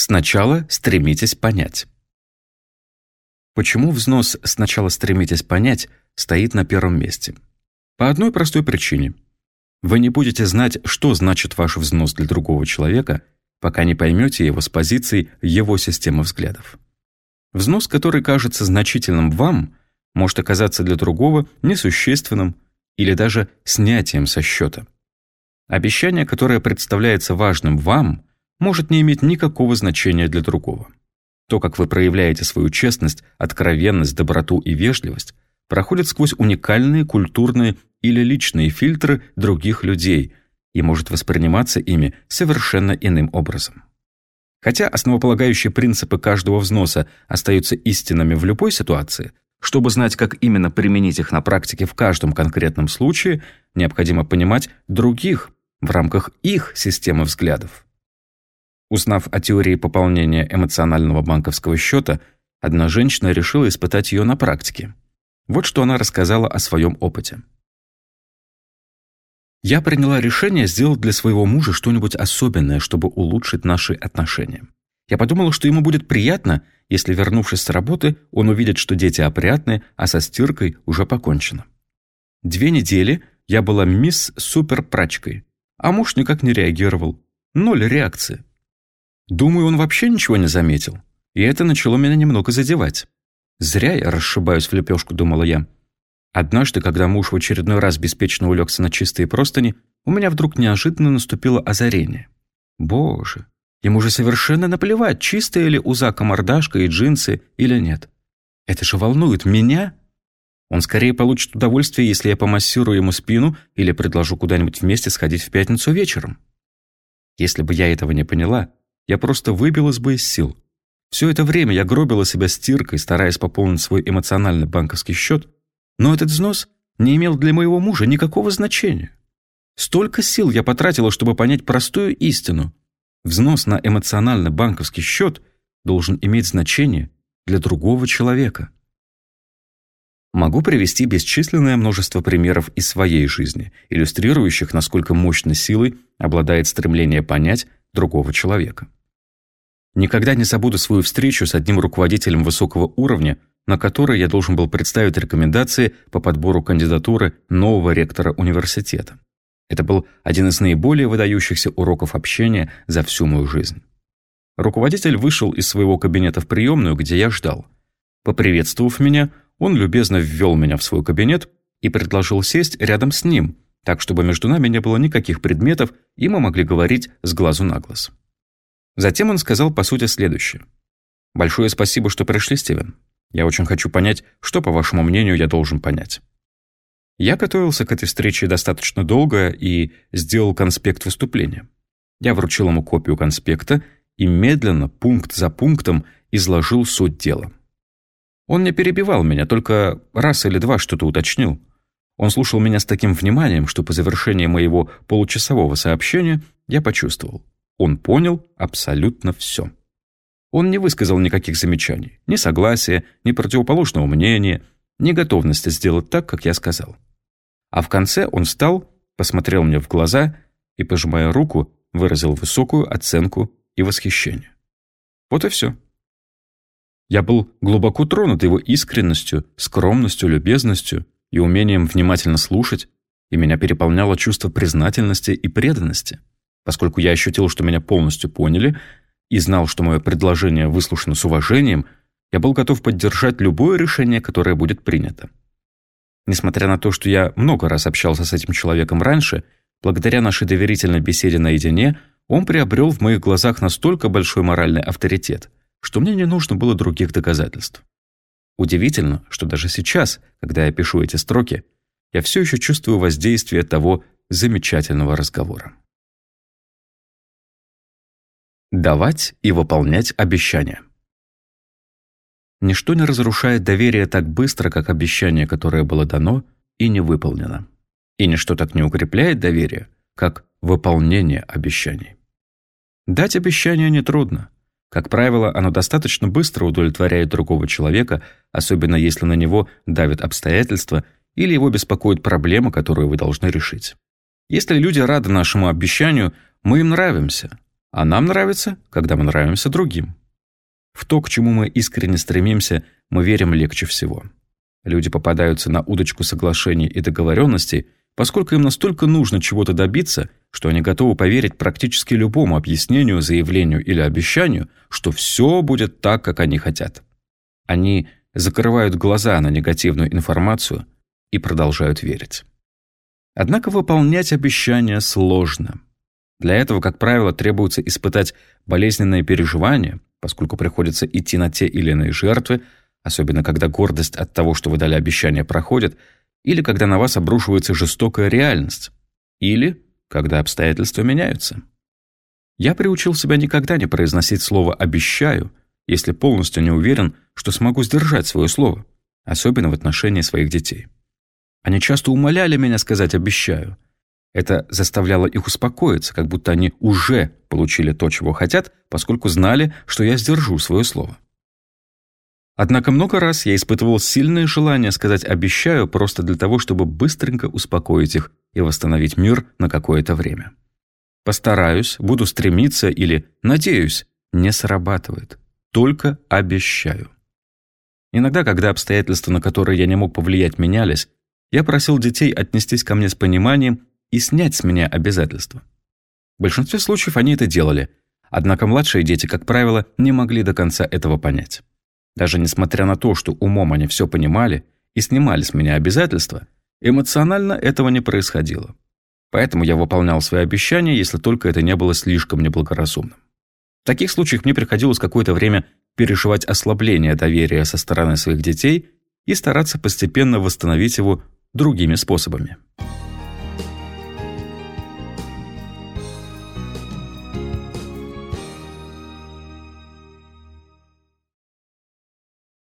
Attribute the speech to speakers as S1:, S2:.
S1: Сначала стремитесь понять. Почему взнос «сначала стремитесь понять» стоит на первом месте? По одной простой причине. Вы не будете знать, что значит ваш взнос для другого человека, пока не поймете его с позиции его системы взглядов. Взнос, который кажется значительным вам, может оказаться для другого несущественным или даже снятием со счета. Обещание, которое представляется важным вам, может не иметь никакого значения для другого. То, как вы проявляете свою честность, откровенность, доброту и вежливость, проходит сквозь уникальные культурные или личные фильтры других людей и может восприниматься ими совершенно иным образом. Хотя основополагающие принципы каждого взноса остаются истинными в любой ситуации, чтобы знать, как именно применить их на практике в каждом конкретном случае, необходимо понимать других в рамках их системы взглядов. Узнав о теории пополнения эмоционального банковского счета, одна женщина решила испытать ее на практике. Вот что она рассказала о своем опыте. Я приняла решение сделать для своего мужа что-нибудь особенное, чтобы улучшить наши отношения. Я подумала, что ему будет приятно, если, вернувшись с работы, он увидит, что дети опрятны, а со стиркой уже покончено. Две недели я была мисс супер-прачкой, а муж никак не реагировал. Ноль реакции. Думаю, он вообще ничего не заметил. И это начало меня немного задевать. Зря я расшибаюсь в лепешку, думала я. Однажды, когда муж в очередной раз беспечно улегся на чистые простыни, у меня вдруг неожиданно наступило озарение. Боже, ему же совершенно наплевать, чистая ли у Зака мордашка и джинсы или нет. Это же волнует меня. Он скорее получит удовольствие, если я помассирую ему спину или предложу куда-нибудь вместе сходить в пятницу вечером. Если бы я этого не поняла, я просто выбилась бы из сил. Все это время я гробила себя стиркой, стараясь пополнить свой эмоциональный банковский счет, но этот взнос не имел для моего мужа никакого значения. Столько сил я потратила, чтобы понять простую истину. Взнос на эмоциональный банковский счет должен иметь значение для другого человека. Могу привести бесчисленное множество примеров из своей жизни, иллюстрирующих, насколько мощной силой обладает стремление понять другого человека. Никогда не забуду свою встречу с одним руководителем высокого уровня, на которой я должен был представить рекомендации по подбору кандидатуры нового ректора университета. Это был один из наиболее выдающихся уроков общения за всю мою жизнь. Руководитель вышел из своего кабинета в приемную, где я ждал. Поприветствовав меня, он любезно ввел меня в свой кабинет и предложил сесть рядом с ним, так чтобы между нами не было никаких предметов, и мы могли говорить с глазу на глаз. Затем он сказал, по сути, следующее. «Большое спасибо, что пришли, Стивен. Я очень хочу понять, что, по вашему мнению, я должен понять». Я готовился к этой встрече достаточно долго и сделал конспект выступления. Я вручил ему копию конспекта и медленно, пункт за пунктом, изложил суть дела. Он не перебивал меня, только раз или два что-то уточнил. Он слушал меня с таким вниманием, что по завершении моего получасового сообщения я почувствовал. Он понял абсолютно все. Он не высказал никаких замечаний, ни согласия, ни противоположного мнения, ни готовности сделать так, как я сказал. А в конце он встал, посмотрел мне в глаза и, пожимая руку, выразил высокую оценку и восхищение. Вот и все. Я был глубоко тронут его искренностью, скромностью, любезностью и умением внимательно слушать, и меня переполняло чувство признательности и преданности поскольку я ощутил, что меня полностью поняли, и знал, что мое предложение выслушано с уважением, я был готов поддержать любое решение, которое будет принято. Несмотря на то, что я много раз общался с этим человеком раньше, благодаря нашей доверительной беседе наедине, он приобрел в моих глазах настолько большой моральный авторитет, что мне не нужно было других доказательств. Удивительно, что даже сейчас, когда я пишу эти строки, я все еще чувствую воздействие того замечательного разговора. Давать и выполнять обещания. Ничто не разрушает доверие так быстро, как обещание, которое было дано и не выполнено. И ничто так не укрепляет доверие, как выполнение обещаний. Дать обещание нетрудно. Как правило, оно достаточно быстро удовлетворяет другого человека, особенно если на него давят обстоятельства или его беспокоит проблема, которую вы должны решить. Если люди рады нашему обещанию, мы им нравимся, А нам нравится, когда мы нравимся другим. В то, к чему мы искренне стремимся, мы верим легче всего. Люди попадаются на удочку соглашений и договоренностей, поскольку им настолько нужно чего-то добиться, что они готовы поверить практически любому объяснению, заявлению или обещанию, что все будет так, как они хотят. Они закрывают глаза на негативную информацию и продолжают верить. Однако выполнять обещания сложно. Для этого, как правило, требуется испытать болезненные переживания, поскольку приходится идти на те или иные жертвы, особенно когда гордость от того, что вы дали обещание, проходит, или когда на вас обрушивается жестокая реальность, или когда обстоятельства меняются. Я приучил себя никогда не произносить слово «обещаю», если полностью не уверен, что смогу сдержать свое слово, особенно в отношении своих детей. Они часто умоляли меня сказать «обещаю», это заставляло их успокоиться, как будто они уже получили то, чего хотят, поскольку знали, что я сдержу свое слово. Однако много раз я испытывал сильное желание сказать «обещаю» просто для того, чтобы быстренько успокоить их и восстановить мир на какое-то время. Постараюсь, буду стремиться или надеюсь, не срабатывает. Только обещаю. Иногда, когда обстоятельства, на которые я не мог повлиять, менялись, я просил детей отнестись ко мне с пониманием и снять с меня обязательства. В большинстве случаев они это делали, однако младшие дети, как правило, не могли до конца этого понять. Даже несмотря на то, что умом они все понимали и снимали с меня обязательства, эмоционально этого не происходило. Поэтому я выполнял свои обещания, если только это не было слишком неблагоразумным. В таких случаях мне приходилось какое-то время переживать ослабление доверия со стороны своих детей и стараться постепенно восстановить его другими способами.